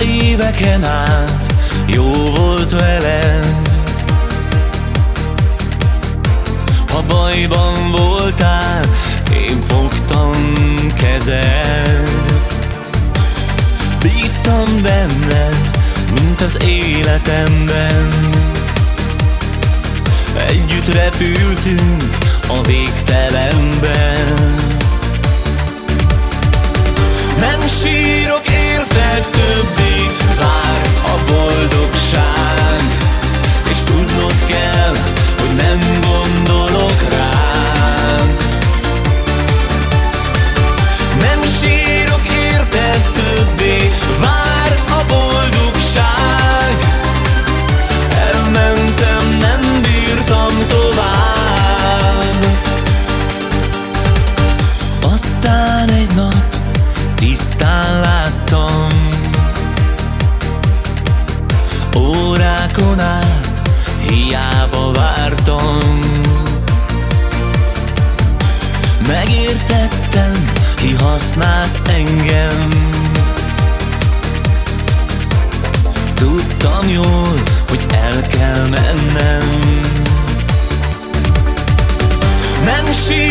éveken át. Jó volt veled. Ha bajban voltál, én fogtam kezed. Bíztam benned, mint az életemben. Együtt repültünk a végtelenben nem gondolok rád. Nem sírok érted többé, vár a boldogság. Elmentem, nem bírtam tovább. Aztán egy nap tisztán láttam. Órákon át hiába vártam. Megértettem, kihasználsz engem. Tudtam jól, hogy el kell mennem. Nem sírok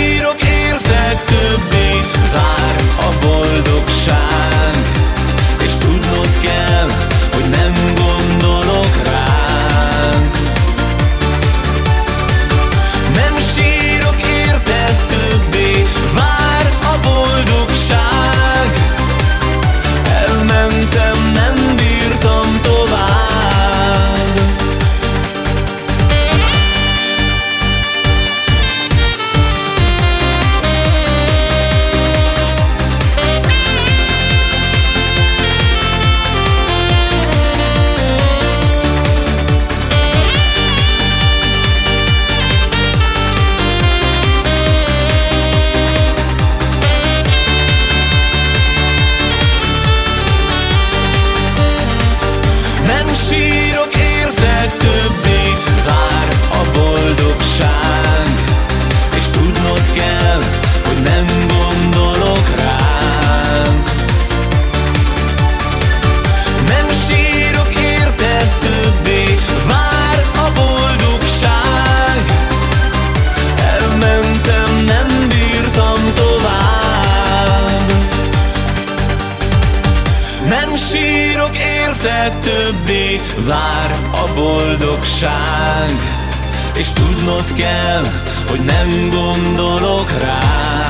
többé, vár a boldogság. És tudnod kell, hogy nem gondolok rád